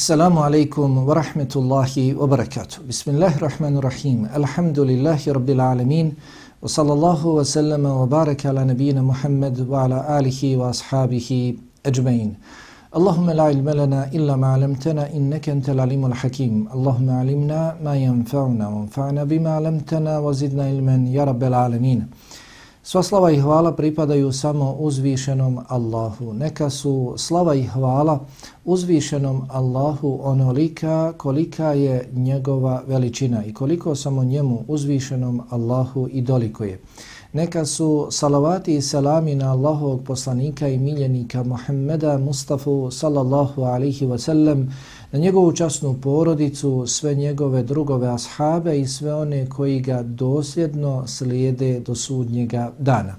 Assalamu alaikum wa rahmetullahi wa barakatuh. Bismillahirrahmanirrahim. Alhamdulillahi rabbil alamin. Wa sallallahu wa sallama wa baraka ala nabina Muhammad wa ala alihi wa ashabihi ajmain. Allahumma la ilma lana illa ma alamtana innaka antal alimul hakim. Allahumma alimna ma yanfa'una wa anfa'na bima alamtana wa zidna ilman ya rabbil alamin. Sva slava i hvala pripadaju samo uzvišenom Allahu. Neka su slava i hvala uzvišenom Allahu onolika kolika je njegova veličina i koliko samo njemu uzvišenom Allahu i dolikuje. je. Neka su salavati i salami na Allahovog poslanika i miljenika Muhammeda Mustafa sallallahu alaihi wasallam, na njegovu časnu porodicu, sve njegove drugove ashabe i sve one koji ga dosljedno slijede do sudnjega dana.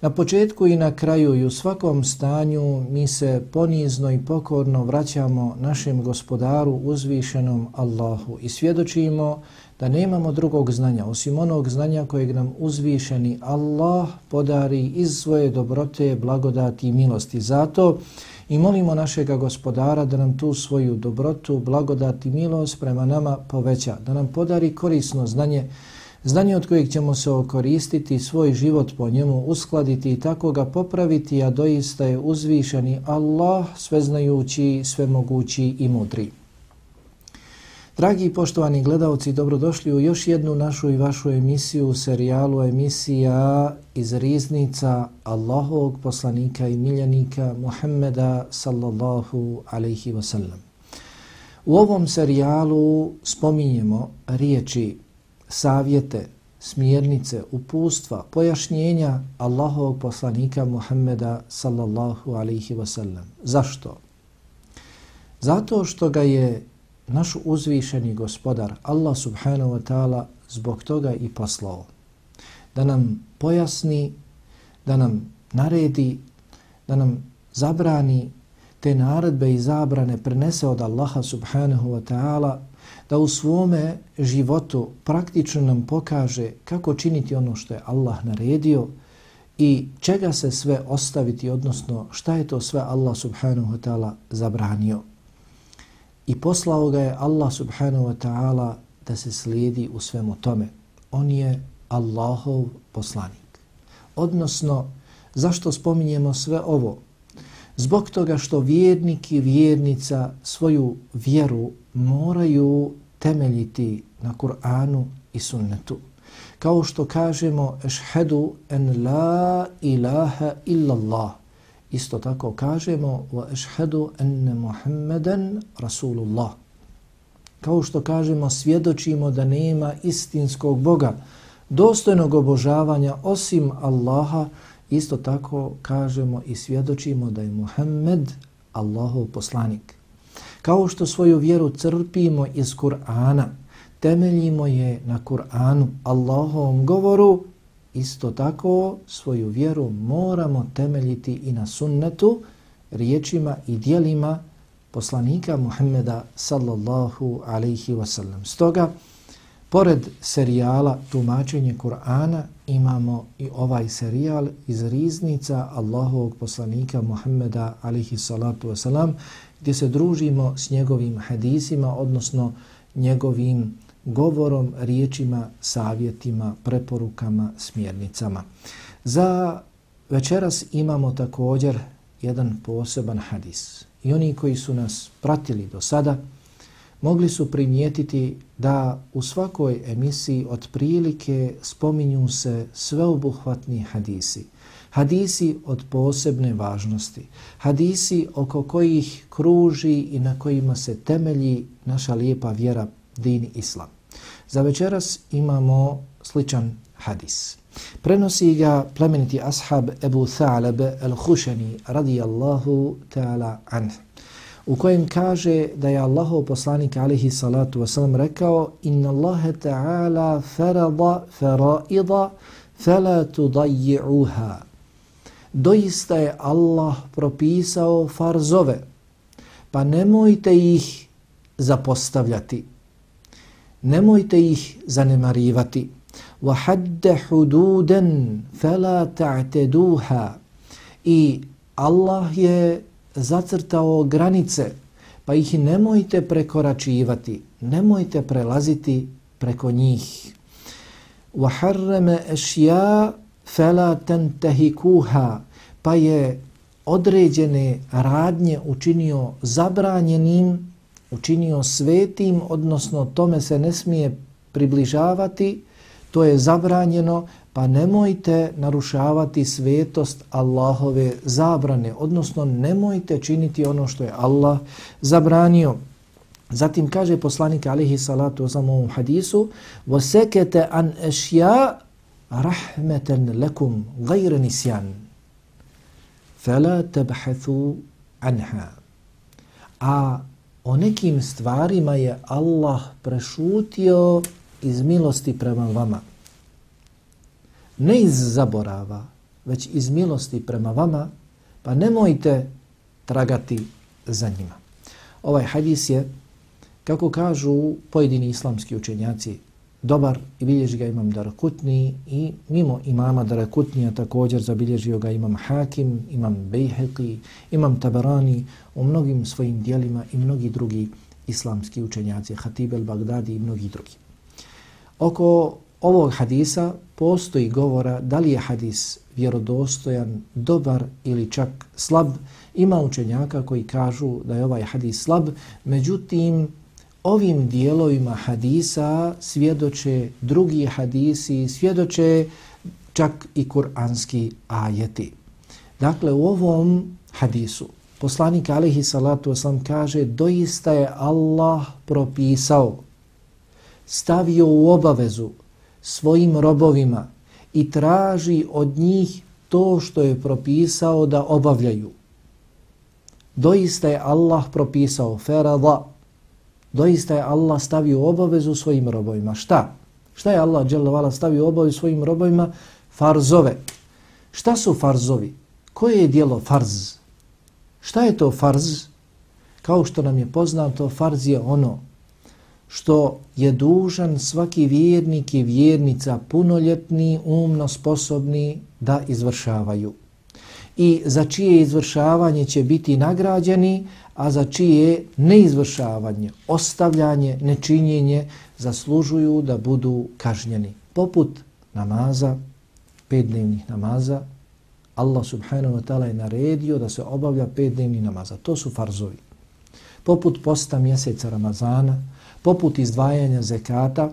Na početku i na kraju i u svakom stanju mi se ponizno i pokorno vraćamo našem gospodaru uzvišenom Allahu i svjedočimo da nemamo drugog znanja osim onog znanja kojeg nam uzvišeni Allah podari iz svoje dobrote, blagodati i milosti. Zato i molimo našega gospodara da nam tu svoju dobrotu, blagodati i milost prema nama poveća, da nam podari korisno znanje, znanje od kojeg ćemo se okoristiti, svoj život po njemu uskladiti i tako ga popraviti, a doista je uzvišeni Allah, sveznajući, svemogući i mudri. Dragi i poštovani gledalci, dobrodošli u još jednu našu i vašu emisiju, serijalu emisija iz riznica Allahovog poslanika i miljenika Muhammeda sallallahu alaihi wasallam. U ovom serijalu spominjemo riječi, savjete, smjernice, upustva, pojašnjenja Allahovog poslanika Muhammeda sallallahu alaihi wasallam. Zašto? Zato što ga je naš uzvišeni gospodar Allah subhanahu wa ta'ala zbog toga i poslao. Da nam pojasni, da nam naredi, da nam zabrani te naredbe i zabrane prenese od Allaha subhanahu wa ta'ala da u svome životu praktično nam pokaže kako činiti ono što je Allah naredio i čega se sve ostaviti, odnosno šta je to sve Allah subhanahu wa ta'ala zabranio i poslao ga je Allah subhanahu wa ta'ala da se slijedi u svemu tome. On je Allahov poslanik. Odnosno, zašto spominjemo sve ovo? Zbog toga što vjernik i vjernica svoju vjeru moraju temeljiti na Kur'anu i sunnetu. Kao što kažemo, ešhedu en la ilaha illallah, Isto tako kažemo wa ashhadu anna Muhammadan rasulullah. Kao što kažemo svjedočimo da nema istinskog Boga dostojnog obožavanja osim Allaha, isto tako kažemo i svjedočimo da je Muhammed Allahov poslanik. Kao što svoju vjeru crpimo iz Kur'ana, temeljimo je na Kur'anu, Allahovom govoru, Isto tako svoju vjeru moramo temeljiti i na sunnetu, riječima i dijelima poslanika Muhammeda sallallahu alaihi wasallam. Stoga, pored serijala Tumačenje Kur'ana, imamo i ovaj serijal iz riznica Allahovog poslanika Muhammeda alaihi salatu wasallam, gdje se družimo s njegovim hadisima, odnosno njegovim govorom, riječima, savjetima, preporukama, smjernicama. Za večeras imamo također jedan poseban hadis. I oni koji su nas pratili do sada mogli su primijetiti da u svakoj emisiji od prilike spominju se sveobuhvatni hadisi. Hadisi od posebne važnosti. Hadisi oko kojih kruži i na kojima se temelji naša lijepa vjera, din islam. Za večeras imamo sličan hadis. Prenosi ga plemeniti ashab Ebu Thaleb al-Hušeni radijallahu ta'ala anh u kojem kaže da je Allahov poslanik alihi salatu wasalam rekao inna Allahe ta'ala farada faraida fala tudajji'uha doista je Allah propisao farzove pa nemojte ih zapostavljati nemojte ih zanemarivati. وَحَدَّ حُدُودًا فَلَا تَعْتَدُوهَا I Allah je zacrtao granice, pa ih nemojte prekoračivati, nemojte prelaziti preko njih. وَحَرَّمَ أَشْيَا فَلَا تَنْتَهِكُوهَا Pa je određene radnje učinio zabranjenim, učinio svetim, odnosno tome se ne smije približavati, to je zabranjeno, pa nemojte narušavati svetost Allahove zabrane, odnosno nemojte činiti ono što je Allah zabranio. Zatim kaže poslanik alihi salatu o samom hadisu وَسَكَتَ an أَشْيَا رَحْمَةً لَكُمْ غَيْرَ نِسْيَانٍ فَلَا تَبْحَثُوا عَنْهَا A o nekim stvarima je Allah prešutio iz milosti prema vama. Ne iz zaborava, već iz milosti prema vama, pa nemojte tragati za njima. Ovaj hadis je Kako kažu pojedini islamski učenjaci, dobar i bilježi ga imam Darakutni i mimo imama Darakutnija također zabilježio ga imam Hakim, imam Bejheqi, imam Tabarani u mnogim svojim dijelima i mnogi drugi islamski učenjaci, Hatib el-Bagdadi i mnogi drugi. Oko ovog hadisa postoji govora da li je hadis vjerodostojan, dobar ili čak slab. Ima učenjaka koji kažu da je ovaj hadis slab, međutim ovim dijelovima hadisa svjedoče drugi hadisi, svjedoče čak i kuranski ajeti. Dakle, u ovom hadisu poslanik alihi salatu wasalam kaže doista je Allah propisao, stavio u obavezu svojim robovima i traži od njih to što je propisao da obavljaju. Doista je Allah propisao ferada doista je Allah stavio obavezu svojim robovima. Šta? Šta je Allah dželovala stavio obavezu svojim robovima? Farzove. Šta su farzovi? Koje je dijelo farz? Šta je to farz? Kao što nam je poznato, farz je ono što je dužan svaki vjernik i vjernica punoljetni, umno sposobni da izvršavaju. I za čije izvršavanje će biti nagrađeni, a za čije neizvršavanje, ostavljanje, nečinjenje zaslužuju da budu kažnjeni. Poput namaza, pet dnevnih namaza, Allah subhanahu wa ta'ala je naredio da se obavlja pet dnevnih namaza. To su farzovi. Poput posta mjeseca Ramazana, poput izdvajanja zekata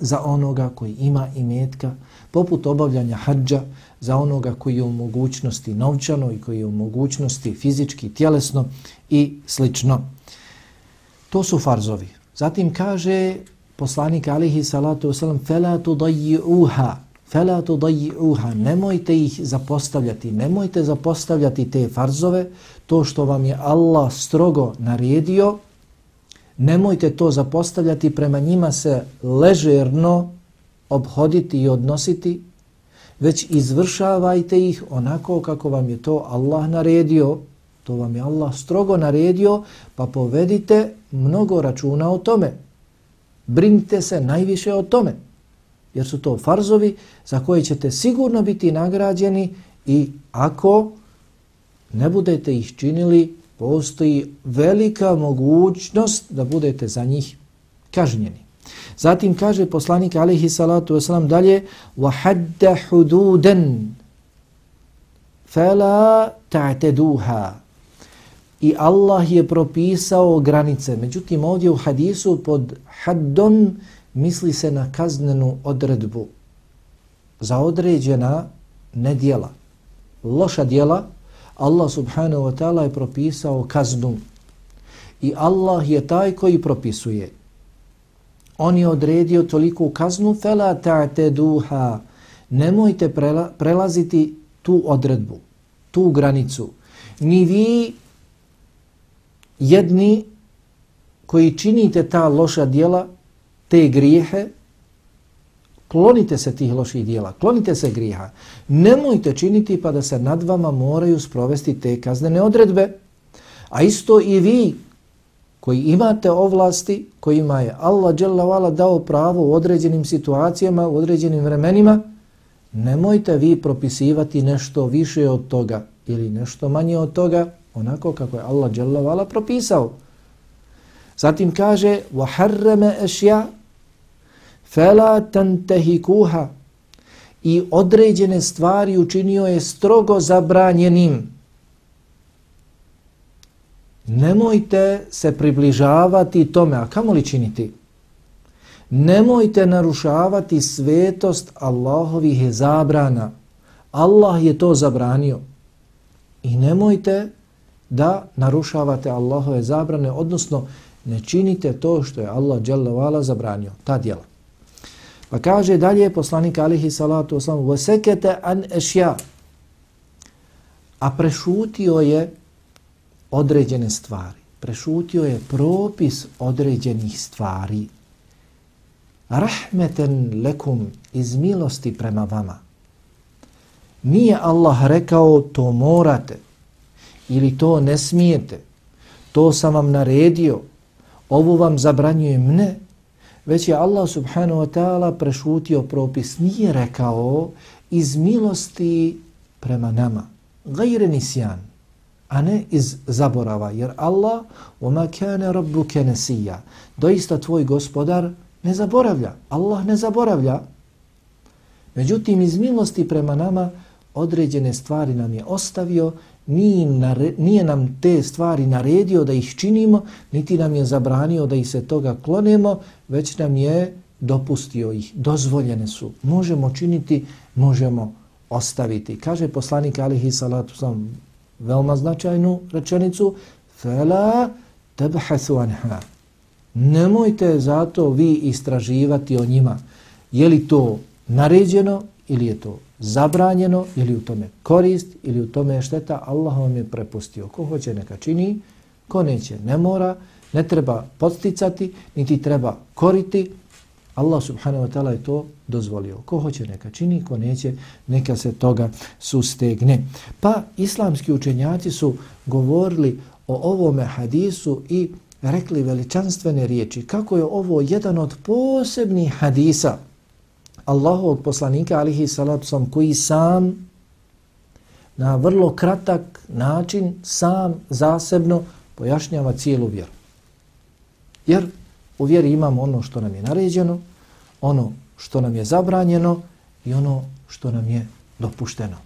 za onoga koji ima imetka, poput obavljanja hađa za onoga koji je u mogućnosti novčano i koji je u mogućnosti fizički, tjelesno i slično. To su farzovi. Zatim kaže poslanik alihi salatu wasalam fela tu daji uha fela tu daji uha nemojte ih zapostavljati nemojte zapostavljati te farzove to što vam je Allah strogo naredio nemojte to zapostavljati, prema njima se ležerno obhoditi i odnositi, već izvršavajte ih onako kako vam je to Allah naredio, to vam je Allah strogo naredio, pa povedite mnogo računa o tome. Brinite se najviše o tome, jer su to farzovi za koje ćete sigurno biti nagrađeni i ako ne budete ih činili, postoji velika mogućnost da budete za njih kažnjeni. Zatim kaže poslanik alaihi salatu wasalam dalje وَحَدَّ حُدُودًا فَلَا تَعْتَدُوهَا I Allah je propisao granice. Međutim, ovdje u hadisu pod haddon misli se na kaznenu odredbu za određena nedjela. Loša djela, Allah subhanahu wa ta'ala je propisao kaznu. I Allah je taj koji propisuje on je odredio toliku kaznu, fela ta'teduha, nemojte prela, prelaziti tu odredbu, tu granicu. Ni vi jedni koji činite ta loša dijela, te grijehe, klonite se tih loših dijela, klonite se grijeha. Nemojte činiti pa da se nad vama moraju sprovesti te kaznene odredbe. A isto i vi koji imate ovlasti, kojima je Allah dželle dao pravo u određenim situacijama, u određenim vremenima, nemojte vi propisivati nešto više od toga ili nešto manje od toga, onako kako je Allah dželle propisao. Zatim kaže وَحَرَّمَ أَشْيَا fela tantehikuha i određene stvari učinio je strogo zabranjenim. Nemojte se približavati tome, a kamo li činiti? Nemojte narušavati svetost Allahovih je zabrana. Allah je to zabranio. I nemojte da narušavate Allahove zabrane, odnosno ne činite to što je Allah dželle zabranio, ta djela. Pa kaže dalje poslanik alihi salatu wasalam وَسَكَتَ an أَشْيَا A prešutio je određene stvari. Prešutio je propis određenih stvari. Rahmeten lekum iz milosti prema vama. Nije Allah rekao to morate ili to ne smijete. To sam vam naredio. Ovo vam zabranjujem. Ne već je Allah subhanahu wa ta'ala prešutio propis, nije rekao iz milosti prema nama. Gajre nisjan, a ne iz zaborava, jer Allah وَمَا كَانَ رَبُّكَ نَسِيَّ Doista tvoj gospodar ne zaboravlja. Allah ne zaboravlja. Međutim, iz milosti prema nama određene stvari nam je ostavio nije, nare, nije nam te stvari naredio da ih činimo, niti nam je zabranio da ih se toga klonemo, već nam je dopustio ih. Dozvoljene su. Možemo činiti, možemo ostaviti. Kaže poslanik alihi salatu sam veoma značajnu rečenicu fela tebhathu anha. Nemojte zato vi istraživati o njima. Je li to naređeno ili je to zabranjeno ili u tome korist ili u tome šteta, Allah vam je prepustio. Ko hoće neka čini, ko neće ne mora, ne treba podsticati, niti treba koriti. Allah subhanahu wa ta'ala je to dozvolio. Ko hoće neka čini, ko neće neka se toga sustegne. Pa islamski učenjaci su govorili o ovome hadisu i rekli veličanstvene riječi. Kako je ovo jedan od posebnih hadisa Allahovog poslanika alihi salatu sam koji sam na vrlo kratak način sam zasebno pojašnjava cijelu vjeru. Jer u vjeri imamo ono što nam je naređeno, ono što nam je zabranjeno i ono što nam je dopušteno.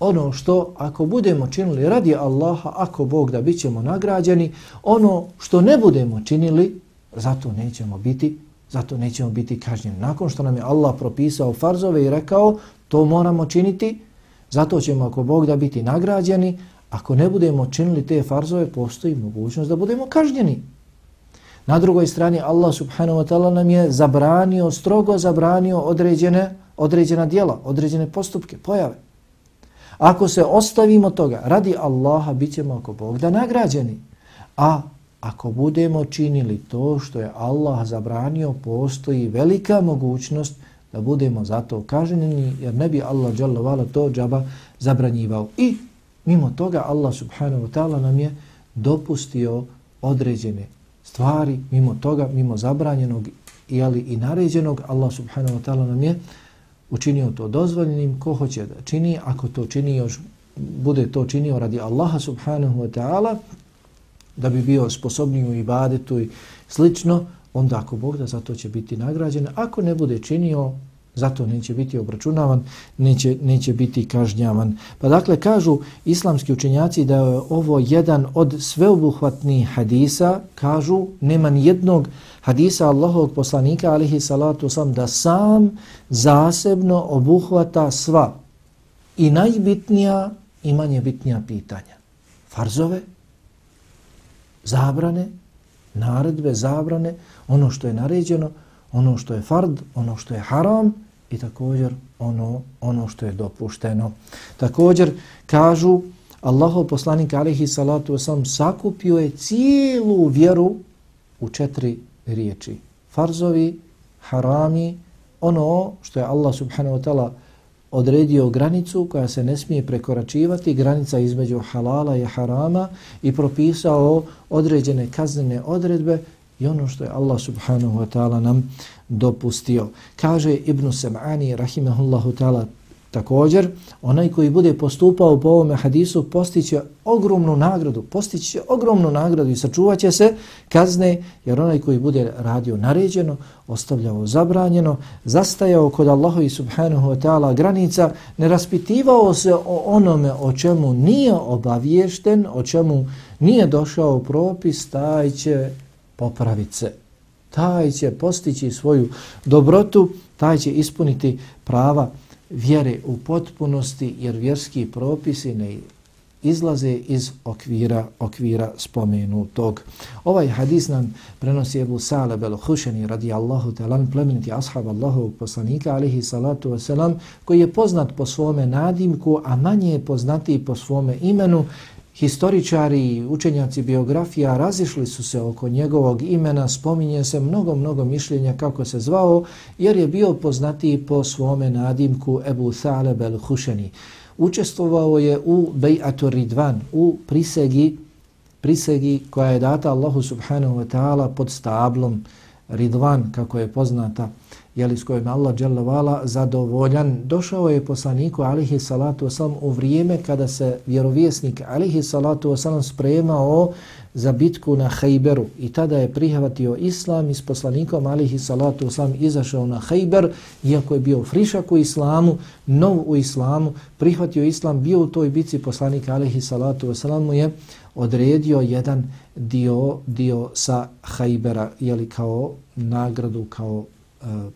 Ono što ako budemo činili radi Allaha, ako Bog da bit ćemo nagrađeni, ono što ne budemo činili, zato nećemo biti zato nećemo biti kažnjeni. Nakon što nam je Allah propisao farzove i rekao to moramo činiti, zato ćemo ako Bog da biti nagrađeni, ako ne budemo činili te farzove, postoji mogućnost da budemo kažnjeni. Na drugoj strani Allah subhanahu wa ta'ala nam je zabranio, strogo zabranio određene, određena dijela, određene postupke, pojave. Ako se ostavimo toga, radi Allaha, bit ćemo ako Bog da nagrađeni. A ako budemo činili to što je Allah zabranio, postoji velika mogućnost da budemo zato kažnjeni, jer ne bi Allah džalovala to džaba zabranjivao. I mimo toga Allah subhanahu wa ta'ala nam je dopustio određene stvari, mimo toga, mimo zabranjenog jeli, i naređenog, Allah subhanahu wa ta'ala nam je učinio to dozvoljenim, ko hoće da čini, ako to čini još, bude to činio radi Allaha subhanahu wa ta'ala, da bi bio sposobniji u ibadetu i slično, onda ako Bog da zato će biti nagrađen, ako ne bude činio, zato neće biti obračunavan, neće, neće biti kažnjavan. Pa dakle, kažu islamski učenjaci da je ovo jedan od sveobuhvatnih hadisa, kažu, nema ni jednog hadisa Allahovog poslanika, alihi salatu sam, da sam zasebno obuhvata sva i najbitnija i manje bitnija pitanja. Farzove, zabrane, naredbe, zabrane, ono što je naređeno, ono što je fard, ono što je haram i također ono, ono što je dopušteno. Također kažu Allahov poslanik alihi salatu wasalam sakupio je cijelu vjeru u četiri riječi. Farzovi, harami, ono što je Allah subhanahu wa ta'ala odredio granicu koja se ne smije prekoračivati, granica između halala i harama i propisao određene kaznene odredbe i ono što je Allah subhanahu wa ta'ala nam dopustio. Kaže Ibn Sam'ani rahimahullahu ta'ala Također, onaj koji bude postupao po ovome hadisu postiće ogromnu nagradu, postiće ogromnu nagradu i sačuvat će se kazne, jer onaj koji bude radio naređeno, ostavljao zabranjeno, zastajao kod Allaha i subhanahu wa ta'ala granica, ne raspitivao se o onome o čemu nije obaviješten, o čemu nije došao propis, taj će popraviti se. Taj će postići svoju dobrotu, taj će ispuniti prava vjere u potpunosti jer vjerski propisi ne izlaze iz okvira okvira spomenutog. Ovaj hadis nam prenosi Ebu Saleb el-Hušeni radijallahu talan plemeniti ashab Allahovog poslanika alihi salatu wasalam koji je poznat po svome nadimku, a manje je poznati po svome imenu Historičari i učenjaci biografija razišli su se oko njegovog imena, spominje se mnogo, mnogo mišljenja kako se zvao, jer je bio poznati po svome nadimku Ebu Thaleb el-Hušeni. Učestvovao je u Bejatu Ridvan, u prisegi, prisegi koja je data Allahu subhanahu wa ta'ala pod stablom Ridvan, kako je poznata jeli, s kojim Allah dželavala zadovoljan, došao je poslaniku alihi salatu wasalam u vrijeme kada se vjerovjesnik alihi salatu wasalam spremao za bitku na Hejberu i tada je prihvatio islam i s poslanikom alihi salatu islam izašao na Hejber, iako je bio frišak u islamu, nov u islamu, prihvatio islam, bio u toj bitci poslanik alihi salatu wasalam mu je odredio jedan dio, dio sa Hejbera, jeli kao nagradu, kao e, uh,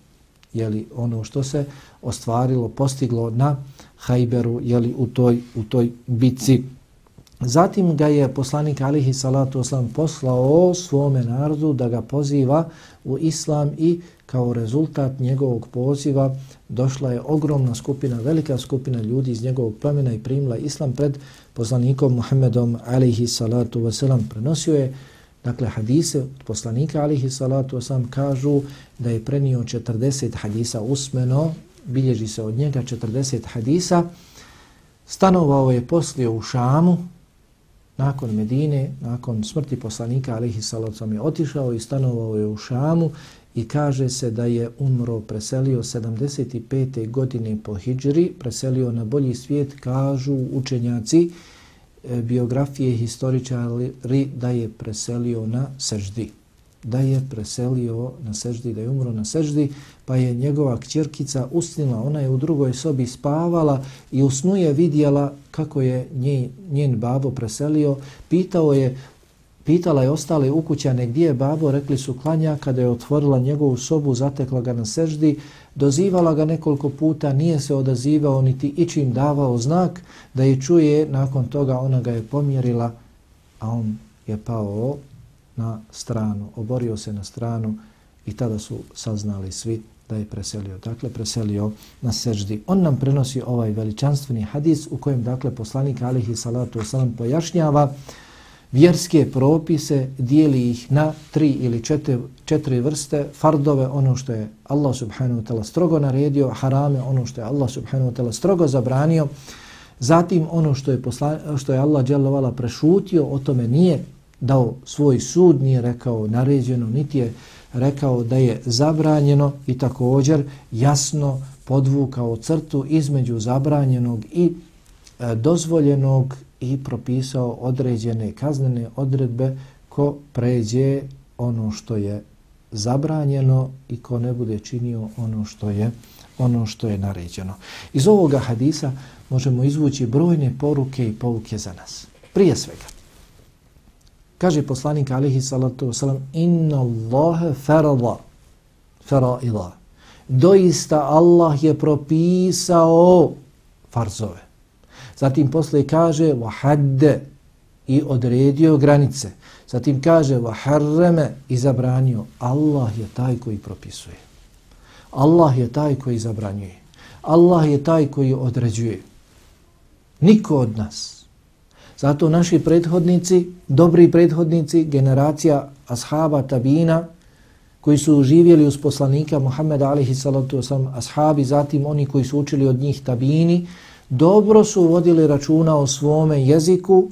jeli, ono što se ostvarilo, postiglo na Hajberu jeli, u, toj, u toj bitci. Zatim ga je poslanik alihi salatu oslam poslao svome narodu da ga poziva u islam i kao rezultat njegovog poziva došla je ogromna skupina, velika skupina ljudi iz njegovog plemena i primila islam pred poslanikom Muhammedom alihi salatu wasalam. Prenosio je Dakle, hadise od poslanika alihi salatu osam kažu da je prenio 40 hadisa usmeno, bilježi se od njega 40 hadisa, stanovao je poslije u Šamu, nakon Medine, nakon smrti poslanika alihi salacom je otišao i stanovao je u Šamu i kaže se da je umro, preselio 75. godine po Hidžri, preselio na bolji svijet, kažu učenjaci, e, biografije historičari da je preselio na seždi. Da je preselio na seždi, da je umro na seždi, pa je njegova kćerkica usnila, ona je u drugoj sobi spavala i u snu je vidjela kako je njen, njen babo preselio. Pitao je, pitala je ostale ukućane gdje je babo, rekli su klanja, kada je otvorila njegovu sobu, zatekla ga na seždi, dozivala ga nekoliko puta, nije se odazivao niti ičim davao znak da je čuje, nakon toga ona ga je pomjerila, a on je pao na stranu, oborio se na stranu i tada su saznali svi da je preselio. Dakle, preselio na seždi. On nam prenosi ovaj veličanstveni hadis u kojem, dakle, poslanik alihi salatu wasalam pojašnjava vjerske propise, dijeli ih na tri ili četiri, četiri vrste, fardove, ono što je Allah subhanahu wa ta'ala strogo naredio, harame, ono što je Allah subhanahu wa ta'ala strogo zabranio, zatim ono što je, posla, što je Allah dželovala prešutio, o tome nije dao svoj sud, nije rekao naređeno, niti je rekao da je zabranjeno i također jasno podvukao crtu između zabranjenog i e, dozvoljenog i propisao određene kaznene odredbe ko pređe ono što je zabranjeno i ko ne bude činio ono što je ono što je naređeno. Iz ovoga hadisa možemo izvući brojne poruke i pouke za nas. Prije svega, kaže poslanik alihi salatu wasalam, inna Allahe farada, faraida. Doista Allah je propisao farzove. Zatim posle kaže wahadde i odredio granice. Zatim kaže waharreme i zabranio. Allah je taj koji propisuje. Allah je taj koji zabranjuje. Allah je taj koji određuje. Niko od nas. Zato naši prethodnici, dobri prethodnici, generacija ashaba tabina, koji su živjeli uz poslanika Muhammeda alihi salatu wasalam, ashabi, zatim oni koji su učili od njih tabini, dobro su vodili računa o svome jeziku,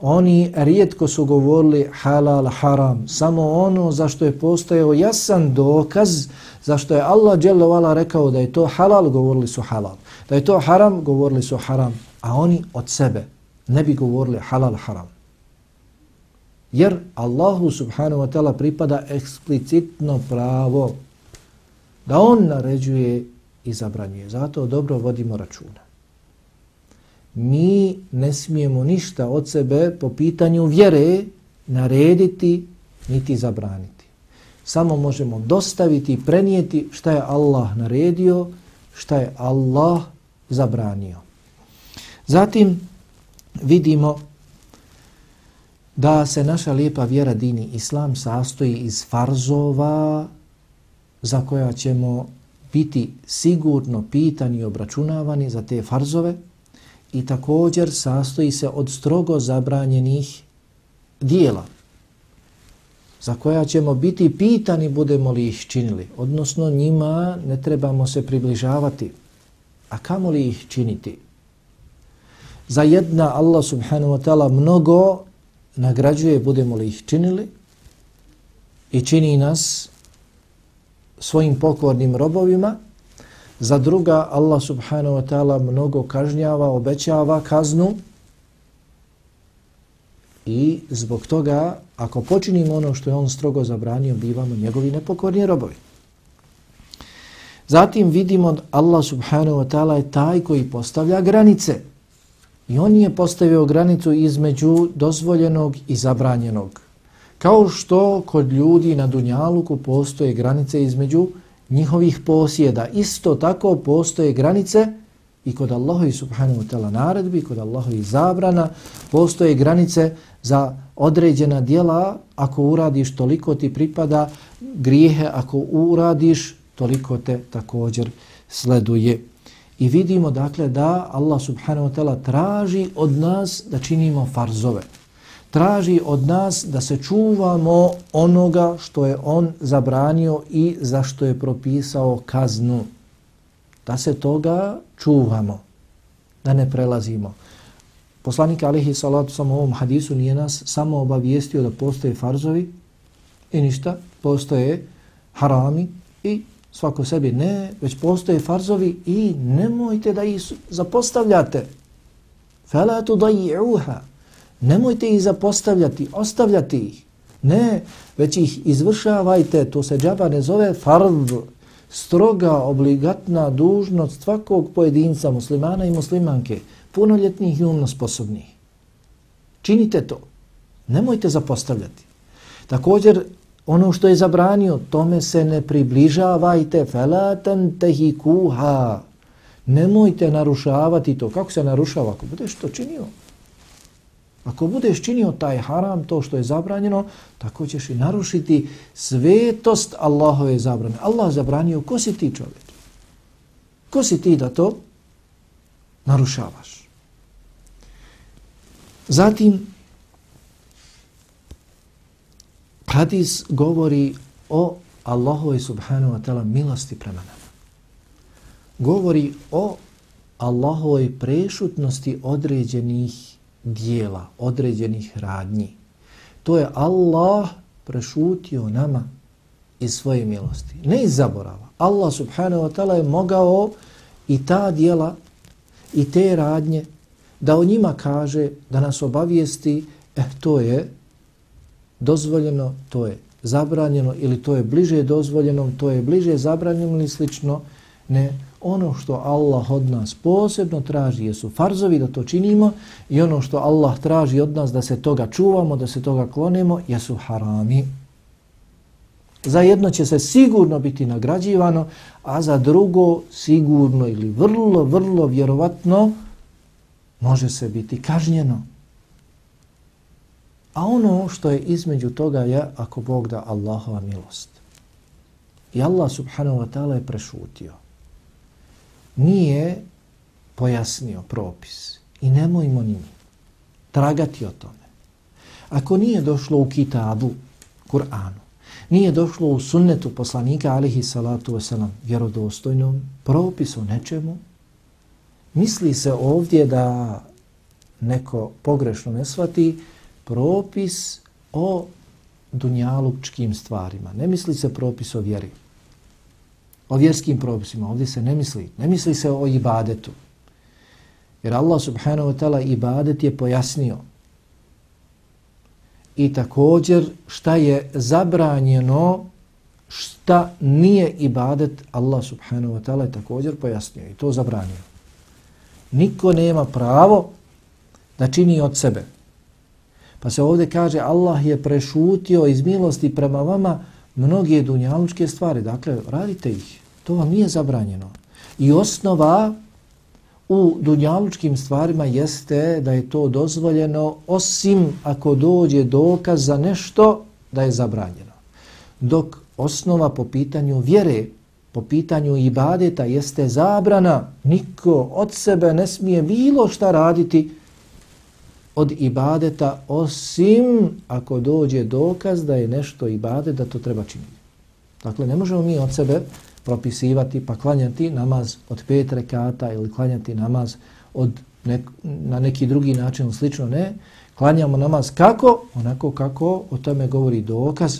oni rijetko su govorili halal, haram, samo ono zašto je postojao jasan dokaz, zašto je Allah dželovala rekao da je to halal, govorili su halal. Da je to haram, govorili su haram, a oni od sebe ne bi govorili halal haram. Jer Allahu subhanahu wa ta'ala pripada eksplicitno pravo da on naređuje i zabranjuje. Zato dobro vodimo računa. Mi ne smijemo ništa od sebe po pitanju vjere narediti niti zabraniti. Samo možemo dostaviti i prenijeti šta je Allah naredio, šta je Allah zabranio. Zatim vidimo da se naša lijepa vjera dini islam sastoji iz farzova za koja ćemo biti sigurno pitani i obračunavani za te farzove i također sastoji se od strogo zabranjenih dijela za koja ćemo biti pitani budemo li ih činili. Odnosno njima ne trebamo se približavati. A kamo li ih činiti? Za jedna Allah subhanahu wa ta'ala mnogo nagrađuje budemo li ih činili i čini nas svojim pokornim robovima. Za druga Allah subhanahu wa ta'ala mnogo kažnjava, obećava kaznu i zbog toga ako počinimo ono što je on strogo zabranio, bivamo njegovi nepokorni robovi. Zatim vidimo Allah subhanahu wa ta'ala je taj koji postavlja granice. I on je postavio granicu između dozvoljenog i zabranjenog. Kao što kod ljudi na Dunjaluku postoje granice između njihovih posjeda. Isto tako postoje granice i kod Allahovi subhanahu wa ta'ala naredbi, kod Allahovi zabrana, postoje granice za određena dijela. Ako uradiš, toliko ti pripada grijehe. Ako uradiš, toliko te također sleduje. I vidimo dakle da Allah subhanahu wa ta'ala traži od nas da činimo farzove. Traži od nas da se čuvamo onoga što je on zabranio i za što je propisao kaznu. Da se toga čuvamo, da ne prelazimo. Poslanik alihi salatu sam u ovom hadisu nije nas samo obavijestio da postoje farzovi i ništa, postoje harami i svako sebi ne, već postoje farzovi i nemojte da ih zapostavljate. Fela tu da uha. Nemojte ih zapostavljati, ostavljati ih. Ne, već ih izvršavajte, to se džaba ne zove farz, stroga, obligatna dužnost svakog pojedinca muslimana i muslimanke, punoljetnih i umno sposobnih. Činite to. Nemojte zapostavljati. Također, ono što je zabranio, tome se ne približavajte, felatan tehikuha. Nemojte narušavati to. Kako se narušava? Ako budeš to činio. Ako budeš činio taj haram, to što je zabranjeno, tako ćeš i narušiti svetost Allahove zabrane. Allah zabranio, ko si ti čovjek? Ko si ti da to narušavaš? Zatim, Hadis govori o Allahove subhanahu wa ta'ala milosti prema nama. Govori o Allahove prešutnosti određenih dijela, određenih radnji. To je Allah prešutio nama iz svoje milosti. Ne iz zaborava. Allah subhanahu wa ta'ala je mogao i ta dijela i te radnje da o njima kaže, da nas obavijesti, eh, to je dozvoljeno, to je zabranjeno ili to je bliže dozvoljenom, to je bliže zabranjeno ili slično. Ne, ono što Allah od nas posebno traži jesu farzovi da to činimo i ono što Allah traži od nas da se toga čuvamo, da se toga klonimo, jesu harami. Za jedno će se sigurno biti nagrađivano, a za drugo sigurno ili vrlo, vrlo vjerovatno može se biti kažnjeno. A ono što je između toga je, ako Bog da, Allahova milost. I Allah subhanahu wa ta'ala je prešutio. Nije pojasnio propis. I nemojmo njim tragati o tome. Ako nije došlo u kitabu, Kur'anu, nije došlo u sunnetu poslanika alihi salatu wasalam, vjerodostojnom propisu nečemu, misli se ovdje da neko pogrešno ne shvati, propis o dunjalučkim stvarima. Ne misli se propis o vjeri. o vjerskim propisima. Ovdje se ne misli. Ne misli se o ibadetu. Jer Allah subhanahu wa ta'ala ibadet je pojasnio. I također šta je zabranjeno, šta nije ibadet, Allah subhanahu wa ta'ala je također pojasnio. I to zabranio. Niko nema pravo da čini od sebe. Pa se ovdje kaže Allah je prešutio iz milosti prema vama mnoge dunjalučke stvari. Dakle, radite ih. To vam nije zabranjeno. I osnova u dunjalučkim stvarima jeste da je to dozvoljeno osim ako dođe dokaz za nešto da je zabranjeno. Dok osnova po pitanju vjere, po pitanju ibadeta jeste zabrana, niko od sebe ne smije bilo šta raditi od ibadeta osim ako dođe dokaz da je nešto ibadet, da to treba činiti. Dakle, ne možemo mi od sebe propisivati pa klanjati namaz od pet rekata ili klanjati namaz od nek, na neki drugi način slično ne. Klanjamo namaz kako? Onako kako o tome govori dokaz.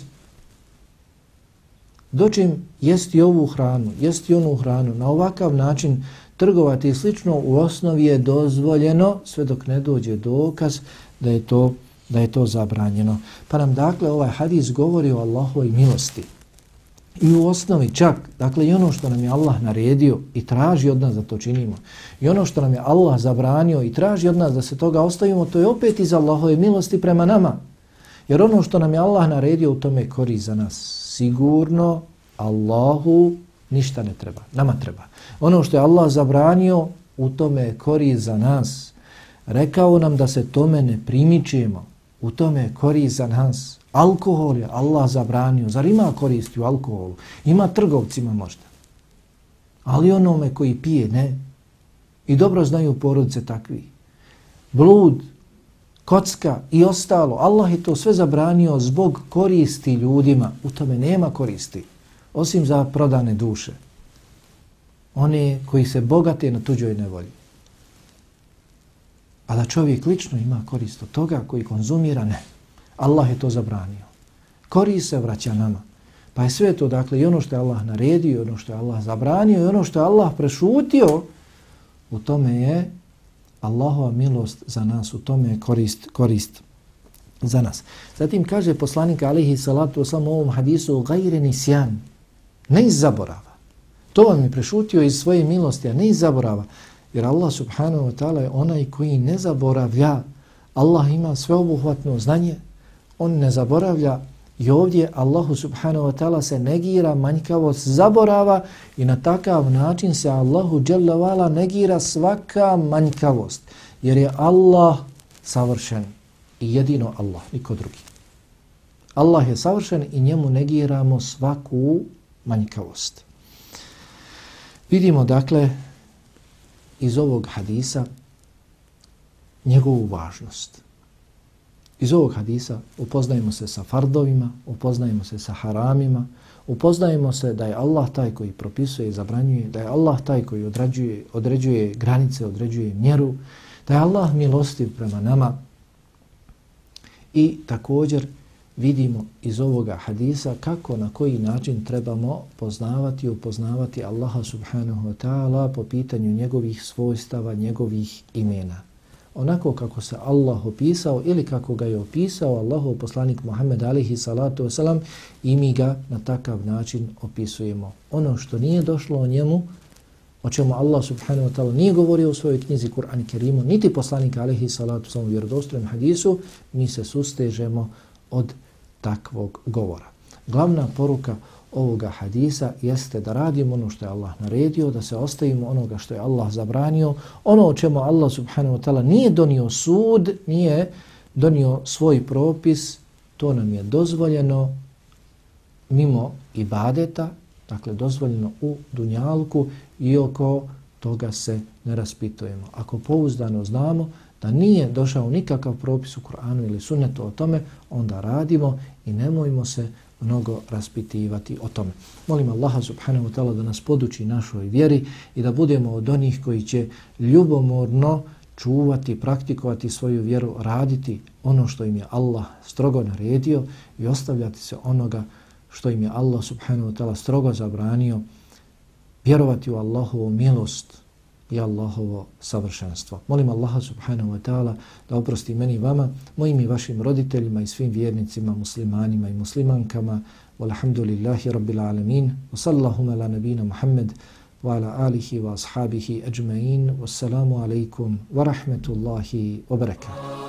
Dočim jesti ovu hranu, jesti onu hranu, na ovakav način trgovati i slično u osnovi je dozvoljeno sve dok ne dođe dokaz da je to da je to zabranjeno. Pa nam dakle ovaj hadis govori o Allahovoj milosti. I u osnovi čak, dakle i ono što nam je Allah naredio i traži od nas da to činimo, i ono što nam je Allah zabranio i traži od nas da se toga ostavimo, to je opet iz Allahove milosti prema nama. Jer ono što nam je Allah naredio u tome kori za nas. Sigurno Allahu ništa ne treba, nama treba. Ono što je Allah zabranio, u tome kori za nas. Rekao nam da se tome ne primičemo, u tome kori za nas. Alkohol je Allah zabranio. Zar ima koristi u alkoholu? Ima trgovcima možda. Ali onome koji pije, ne. I dobro znaju porodice takvi. Blud, kocka i ostalo. Allah je to sve zabranio zbog koristi ljudima. U tome nema koristi. Osim za prodane duše. One koji se bogate na tuđoj nevolji. A da čovjek lično ima korist od toga koji konzumira, ne. Allah je to zabranio. Korist se vraća nama. Pa je sve to, dakle, i ono što je Allah naredio, ono što je Allah zabranio, i ono što je Allah prešutio, u tome je Allahova milost za nas, u tome je korist, korist za nas. Zatim kaže poslanik alihi salatu oslam u ovom hadisu gajre nisjan, ne iz zaborava. To vam je prešutio iz svoje milosti, a ne iz zaborava. Jer Allah subhanahu wa ta'ala je onaj koji ne zaboravlja. Allah ima sveobuhvatno znanje, on ne zaboravlja i ovdje Allahu subhanahu wa ta'ala se negira manjkavost zaborava i na takav način se Allahu vala negira svaka manjkavost jer je Allah savršen i jedino Allah, niko drugi. Allah je savršen i njemu negiramo svaku manjkavost. Vidimo dakle iz ovog hadisa njegovu važnost. Iz ovog hadisa upoznajemo se sa fardovima, upoznajemo se sa haramima, upoznajemo se da je Allah taj koji propisuje i zabranjuje, da je Allah taj koji određuje, određuje granice, određuje mjeru, da je Allah milostiv prema nama i također vidimo iz ovoga hadisa kako na koji način trebamo poznavati i upoznavati Allaha subhanahu wa ta'ala po pitanju njegovih svojstava, njegovih imena onako kako se Allah opisao ili kako ga je opisao Allahov poslanik Muhammed alihi salatu wasalam i mi ga na takav način opisujemo. Ono što nije došlo o njemu, o čemu Allah subhanahu wa ta'ala nije govorio u svojoj knjizi Kur'an Kerimu, niti poslanik alihi salatu wasalam u vjerodostojnom hadisu, mi se sustežemo od takvog govora. Glavna poruka ovoga hadisa jeste da radimo ono što je Allah naredio, da se ostavimo onoga što je Allah zabranio, ono o čemu Allah subhanahu wa ta'ala nije donio sud, nije donio svoj propis, to nam je dozvoljeno mimo ibadeta, dakle dozvoljeno u dunjalku i oko toga se ne raspitujemo. Ako pouzdano znamo da nije došao nikakav propis u Kur'anu ili sunnetu o tome, onda radimo i nemojmo se mnogo raspitivati o tome. Molim Allaha subhanahu wa ta'ala da nas poduči našoj vjeri i da budemo od onih koji će ljubomorno čuvati, praktikovati svoju vjeru, raditi ono što im je Allah strogo naredio i ostavljati se onoga što im je Allah subhanahu wa ta'ala strogo zabranio vjerovati u Allahovu milost je Allahovo savršenstvo. Molim Allaha subhanahu wa ta'ala da oprosti meni vama, mojim i vašim roditeljima i svim vjernicima, muslimanima i muslimankama. Walhamdulillahi rabbil alamin. Wa sallahuma la nabina Muhammad wa ala alihi wa ashabihi ajma'in. Wassalamu alaikum wa rahmetullahi wa barakatuh.